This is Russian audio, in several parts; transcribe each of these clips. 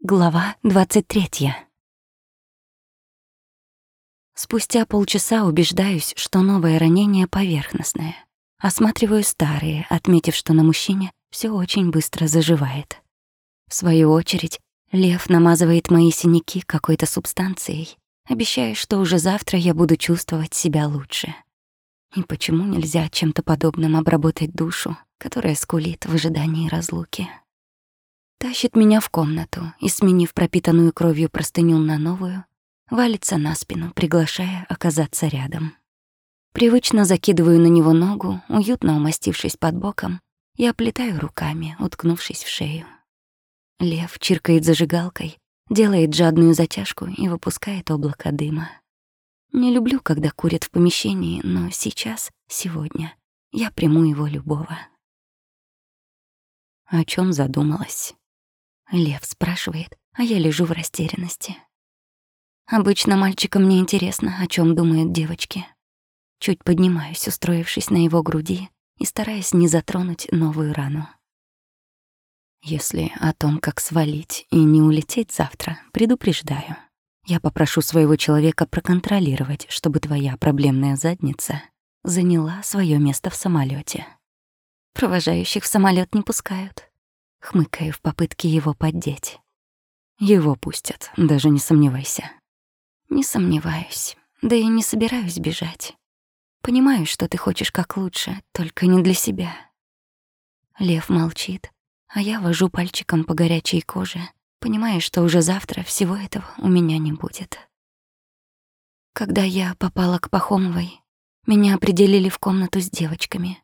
Глава 23. Спустя полчаса убеждаюсь, что новое ранение поверхностное. Осматриваю старые, отметив, что на мужчине все очень быстро заживает. В свою очередь, Лев намазывает мои синяки какой-то субстанцией, обещая, что уже завтра я буду чувствовать себя лучше. И почему нельзя чем-то подобным обработать душу, которая скулит в ожидании разлуки? Тащит меня в комнату и, сменив пропитанную кровью простыню на новую, валится на спину, приглашая оказаться рядом. Привычно закидываю на него ногу, уютно умастившись под боком, и оплетаю руками, уткнувшись в шею. Лев чиркает зажигалкой, делает жадную затяжку и выпускает облако дыма. Не люблю, когда курят в помещении, но сейчас, сегодня, я приму его любого. О чем задумалась? Лев спрашивает, а я лежу в растерянности. Обычно мальчикам не интересно, о чем думают девочки. Чуть поднимаюсь, устроившись на его груди и стараясь не затронуть новую рану. Если о том, как свалить и не улететь завтра, предупреждаю. Я попрошу своего человека проконтролировать, чтобы твоя проблемная задница заняла свое место в самолете. Провожающих в самолет не пускают хмыкая в попытке его поддеть. Его пустят, даже не сомневайся. Не сомневаюсь, да и не собираюсь бежать. Понимаю, что ты хочешь как лучше, только не для себя. Лев молчит, а я вожу пальчиком по горячей коже, понимая, что уже завтра всего этого у меня не будет. Когда я попала к Пахомовой, меня определили в комнату с девочками.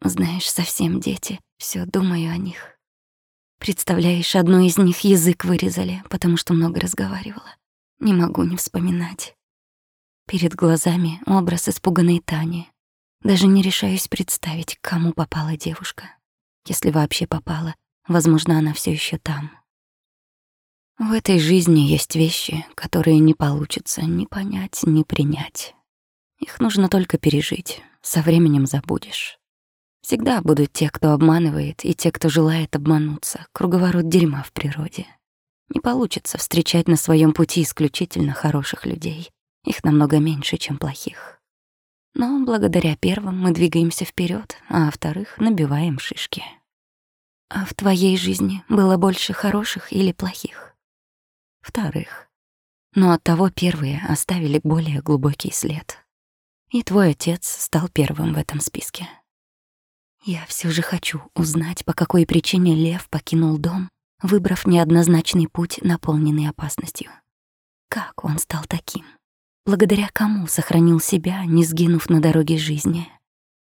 Знаешь, совсем дети, все думаю о них. Представляешь, одну из них язык вырезали, потому что много разговаривала. Не могу не вспоминать. Перед глазами образ испуганной Тани. Даже не решаюсь представить, к кому попала девушка. Если вообще попала, возможно, она все еще там. В этой жизни есть вещи, которые не получится ни понять, ни принять. Их нужно только пережить, со временем забудешь. Всегда будут те, кто обманывает, и те, кто желает обмануться. Круговорот дерьма в природе. Не получится встречать на своем пути исключительно хороших людей. Их намного меньше, чем плохих. Но благодаря первым мы двигаемся вперед, а вторых набиваем шишки. А в твоей жизни было больше хороших или плохих? Вторых. Но оттого первые оставили более глубокий след. И твой отец стал первым в этом списке. Я все же хочу узнать, по какой причине Лев покинул дом, выбрав неоднозначный путь, наполненный опасностью. Как он стал таким? Благодаря кому сохранил себя, не сгинув на дороге жизни?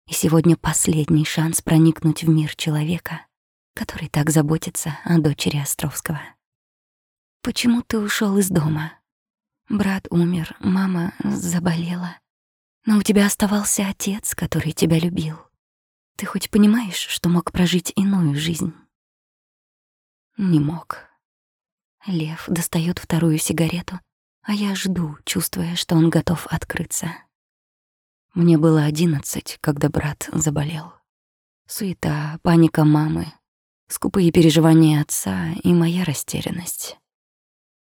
И сегодня последний шанс проникнуть в мир человека, который так заботится о дочери Островского. Почему ты ушел из дома? Брат умер, мама заболела. Но у тебя оставался отец, который тебя любил. Ты хоть понимаешь, что мог прожить иную жизнь? Не мог. Лев достает вторую сигарету, а я жду, чувствуя, что он готов открыться. Мне было одиннадцать, когда брат заболел. Суета, паника мамы, скупые переживания отца и моя растерянность.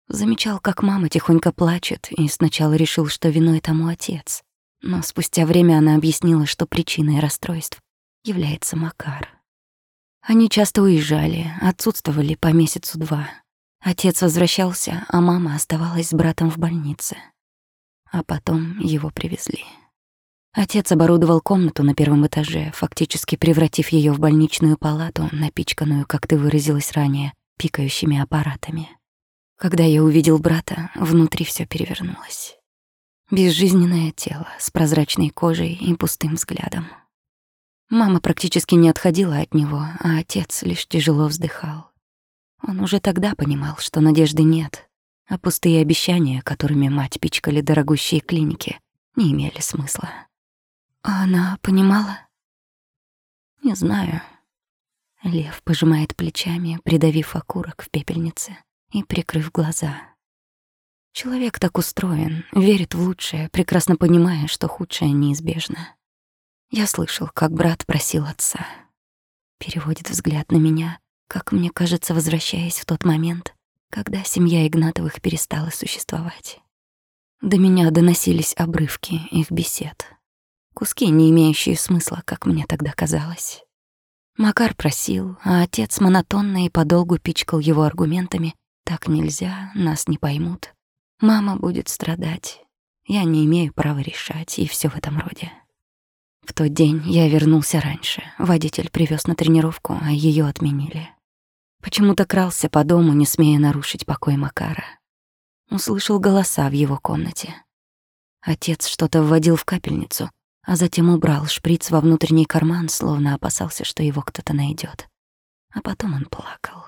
Замечал, как мама тихонько плачет, и сначала решил, что виной тому отец. Но спустя время она объяснила, что причиной расстройств является Макар. Они часто уезжали, отсутствовали по месяцу-два. Отец возвращался, а мама оставалась с братом в больнице. А потом его привезли. Отец оборудовал комнату на первом этаже, фактически превратив ее в больничную палату, напичканную, как ты выразилась ранее, пикающими аппаратами. Когда я увидел брата, внутри все перевернулось. Безжизненное тело с прозрачной кожей и пустым взглядом. Мама практически не отходила от него, а отец лишь тяжело вздыхал. Он уже тогда понимал, что надежды нет, а пустые обещания, которыми мать пичкали дорогущие клиники, не имели смысла. А она понимала? Не знаю. Лев пожимает плечами, придавив окурок в пепельнице и прикрыв глаза. Человек так устроен, верит в лучшее, прекрасно понимая, что худшее неизбежно. Я слышал, как брат просил отца. Переводит взгляд на меня, как мне кажется, возвращаясь в тот момент, когда семья Игнатовых перестала существовать. До меня доносились обрывки их бесед. Куски, не имеющие смысла, как мне тогда казалось. Макар просил, а отец монотонно и подолгу пичкал его аргументами «так нельзя, нас не поймут, мама будет страдать, я не имею права решать» и все в этом роде. В тот день я вернулся раньше. Водитель привез на тренировку, а ее отменили. Почему-то крался по дому, не смея нарушить покой Макара. Услышал голоса в его комнате. Отец что-то вводил в капельницу, а затем убрал шприц во внутренний карман, словно опасался, что его кто-то найдет. А потом он плакал.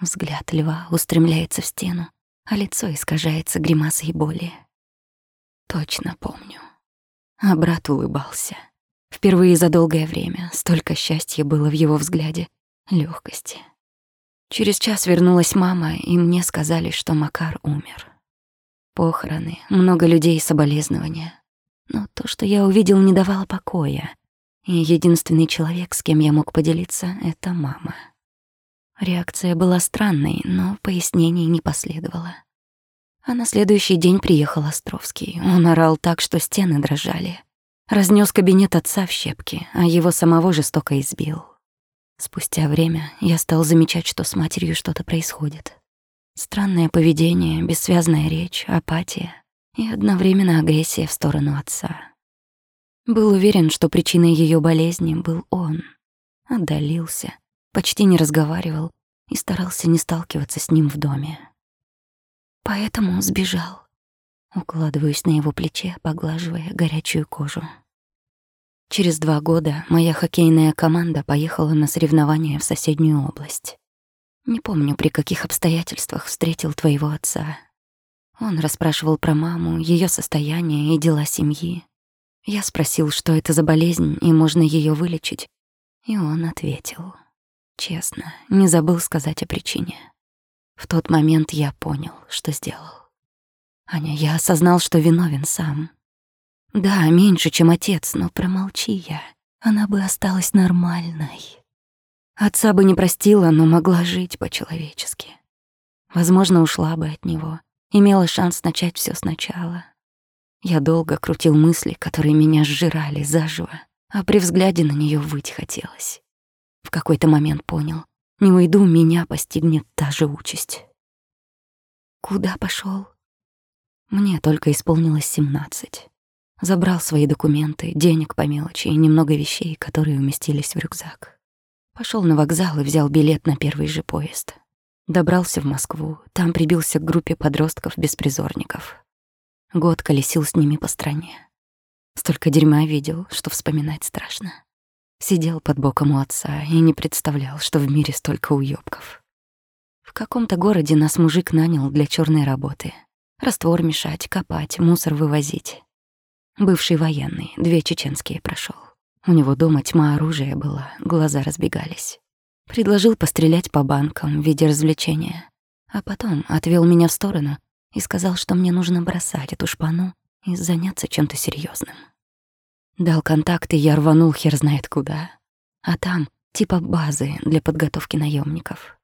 Взгляд льва устремляется в стену, а лицо искажается гримасой боли. Точно помню. А брат улыбался. Впервые за долгое время столько счастья было в его взгляде, легкости. Через час вернулась мама, и мне сказали, что Макар умер. Похороны, много людей соболезнования. Но то, что я увидел, не давало покоя. И единственный человек, с кем я мог поделиться, — это мама. Реакция была странной, но пояснений не последовало. А на следующий день приехал Островский. Он орал так, что стены дрожали. Разнес кабинет отца в щепки, а его самого жестоко избил. Спустя время я стал замечать, что с матерью что-то происходит. Странное поведение, бессвязная речь, апатия и одновременно агрессия в сторону отца. Был уверен, что причиной ее болезни был он. Отдалился, почти не разговаривал и старался не сталкиваться с ним в доме. Поэтому сбежал. Укладываюсь на его плече, поглаживая горячую кожу. Через два года моя хоккейная команда поехала на соревнования в соседнюю область. Не помню, при каких обстоятельствах встретил твоего отца. Он расспрашивал про маму, ее состояние и дела семьи. Я спросил, что это за болезнь и можно ее вылечить, и он ответил. Честно, не забыл сказать о причине. В тот момент я понял, что сделал. Аня, я осознал, что виновен сам. Да, меньше, чем отец, но промолчи я. Она бы осталась нормальной. Отца бы не простила, но могла жить по-человечески. Возможно, ушла бы от него, имела шанс начать все сначала. Я долго крутил мысли, которые меня сжирали заживо, а при взгляде на нее выть хотелось. В какой-то момент понял, не уйду, меня постигнет та же участь. Куда пошел? Мне только исполнилось семнадцать. Забрал свои документы, денег по мелочи и немного вещей, которые уместились в рюкзак. Пошел на вокзал и взял билет на первый же поезд. Добрался в Москву, там прибился к группе подростков-беспризорников. Год колесил с ними по стране. Столько дерьма видел, что вспоминать страшно. Сидел под боком у отца и не представлял, что в мире столько уёбков. В каком-то городе нас мужик нанял для черной работы. Раствор мешать, копать, мусор вывозить. Бывший военный, две чеченские прошел. У него дома тьма оружия была, глаза разбегались. Предложил пострелять по банкам в виде развлечения. А потом отвел меня в сторону и сказал, что мне нужно бросать эту шпану и заняться чем-то серьезным. Дал контакт, и я рванул хер знает куда. А там типа базы для подготовки наемников.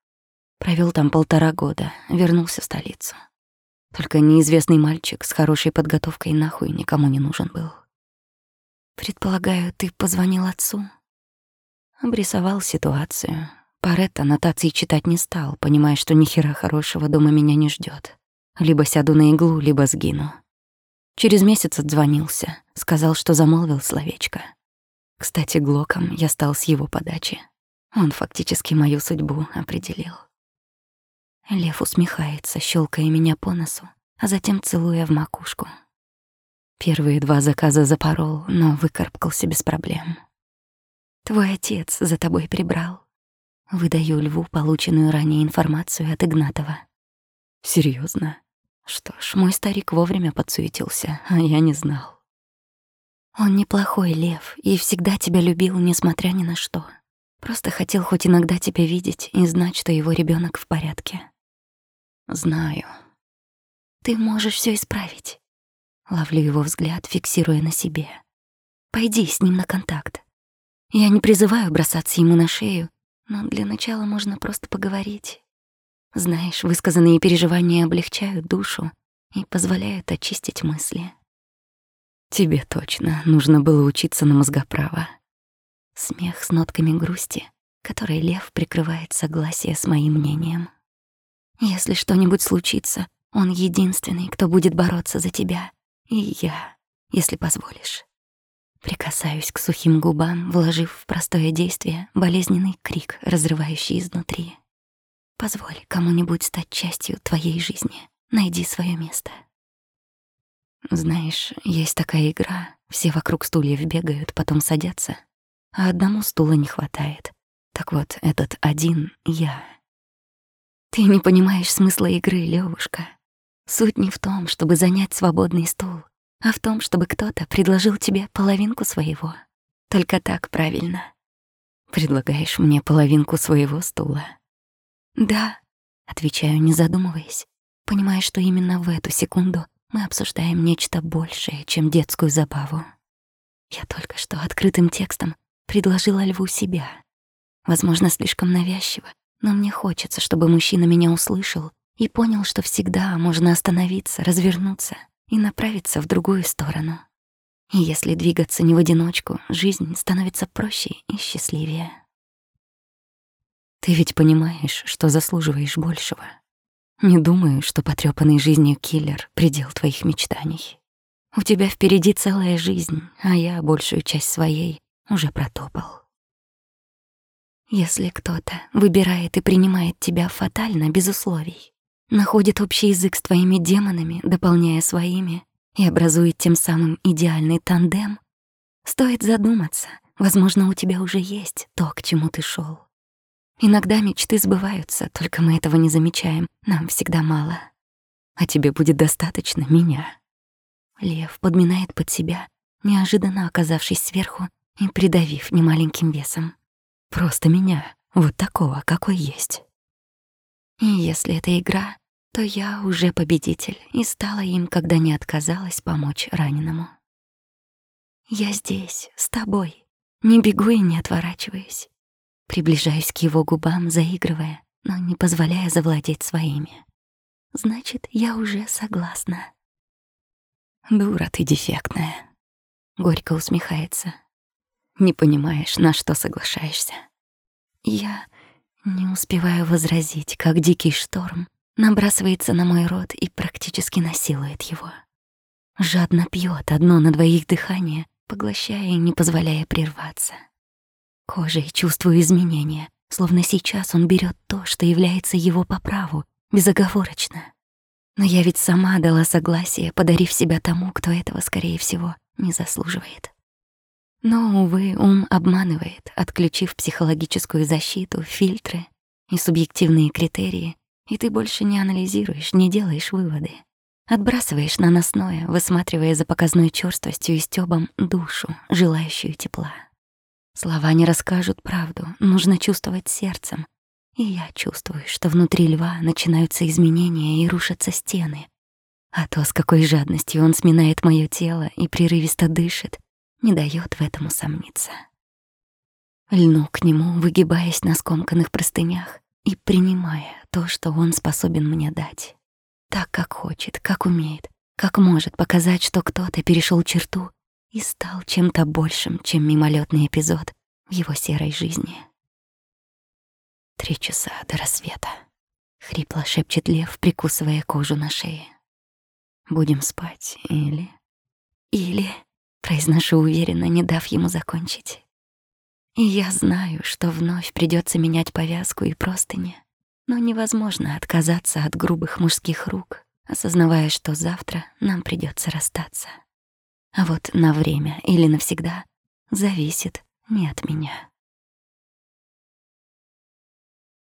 Провел там полтора года, вернулся в столицу. Только неизвестный мальчик с хорошей подготовкой нахуй никому не нужен был. Предполагаю, ты позвонил отцу? Обрисовал ситуацию. Парет аннотации читать не стал, понимая, что ни хера хорошего дома меня не ждет. Либо сяду на иглу, либо сгину. Через месяц отзвонился, сказал, что замолвил словечко. Кстати, Глоком я стал с его подачи. Он фактически мою судьбу определил. Лев усмехается, щелкая меня по носу, а затем целуя в макушку. Первые два заказа запорол, но выкарабкался без проблем. Твой отец за тобой прибрал. Выдаю льву полученную ранее информацию от Игнатова. Серьезно? Что ж, мой старик вовремя подсуетился, а я не знал. Он неплохой лев и всегда тебя любил, несмотря ни на что. Просто хотел хоть иногда тебя видеть и знать, что его ребенок в порядке. Знаю. Ты можешь все исправить. Ловлю его взгляд, фиксируя на себе. Пойди с ним на контакт. Я не призываю бросаться ему на шею, но для начала можно просто поговорить. Знаешь, высказанные переживания облегчают душу и позволяют очистить мысли. Тебе точно нужно было учиться на мозгоправа. Смех с нотками грусти, который лев прикрывает согласие с моим мнением. Если что-нибудь случится, он единственный, кто будет бороться за тебя. И я, если позволишь. Прикасаюсь к сухим губам, вложив в простое действие болезненный крик, разрывающий изнутри. Позволь кому-нибудь стать частью твоей жизни. Найди свое место. Знаешь, есть такая игра. Все вокруг стульев бегают, потом садятся. А одному стула не хватает. Так вот, этот один — я. Ты не понимаешь смысла игры, Левушка. Суть не в том, чтобы занять свободный стул, а в том, чтобы кто-то предложил тебе половинку своего. Только так правильно. Предлагаешь мне половинку своего стула? Да, отвечаю, не задумываясь, понимая, что именно в эту секунду мы обсуждаем нечто большее, чем детскую забаву. Я только что открытым текстом предложила льву себя. Возможно, слишком навязчиво, но мне хочется, чтобы мужчина меня услышал и понял, что всегда можно остановиться, развернуться и направиться в другую сторону. И если двигаться не в одиночку, жизнь становится проще и счастливее. Ты ведь понимаешь, что заслуживаешь большего. Не думаю, что потрёпанный жизнью киллер — предел твоих мечтаний. У тебя впереди целая жизнь, а я большую часть своей уже протопал. Если кто-то выбирает и принимает тебя фатально, без условий, находит общий язык с твоими демонами, дополняя своими, и образует тем самым идеальный тандем, стоит задуматься, возможно, у тебя уже есть то, к чему ты шел. Иногда мечты сбываются, только мы этого не замечаем. Нам всегда мало. А тебе будет достаточно меня. Лев подминает под себя, неожиданно оказавшись сверху и придавив немаленьким весом. Просто меня, вот такого, какой есть. И если это игра, то я уже победитель и стала им, когда не отказалась помочь раненому. Я здесь, с тобой. Не бегу и не отворачиваюсь. Приближаюсь к его губам, заигрывая, но не позволяя завладеть своими. Значит, я уже согласна. Дура ты дефектная. Горько усмехается. Не понимаешь, на что соглашаешься. Я не успеваю возразить, как дикий шторм набрасывается на мой рот и практически насилует его. Жадно пьет одно на двоих дыхание, поглощая и не позволяя прерваться. Кожей чувствую изменения, словно сейчас он берет то, что является его по праву, безоговорочно. Но я ведь сама дала согласие, подарив себя тому, кто этого, скорее всего, не заслуживает. Но, увы, ум обманывает, отключив психологическую защиту, фильтры и субъективные критерии, и ты больше не анализируешь, не делаешь выводы. Отбрасываешь наносное, высматривая за показной чёрствостью и стёбом душу, желающую тепла. Слова не расскажут правду, нужно чувствовать сердцем. И я чувствую, что внутри льва начинаются изменения и рушатся стены. А то, с какой жадностью он сминает моё тело и прерывисто дышит, не даёт в этом усомниться. Льну к нему, выгибаясь на скомканных простынях и принимая то, что он способен мне дать. Так, как хочет, как умеет, как может показать, что кто-то перешёл черту и стал чем-то большим, чем мимолетный эпизод в его серой жизни. Три часа до рассвета. Хрипло шепчет лев, прикусывая кожу на шее. Будем спать или... Или... Произношу уверенно, не дав ему закончить. И я знаю, что вновь придется менять повязку и простыни, но невозможно отказаться от грубых мужских рук, осознавая, что завтра нам придется расстаться. А вот на время или навсегда зависит не от меня.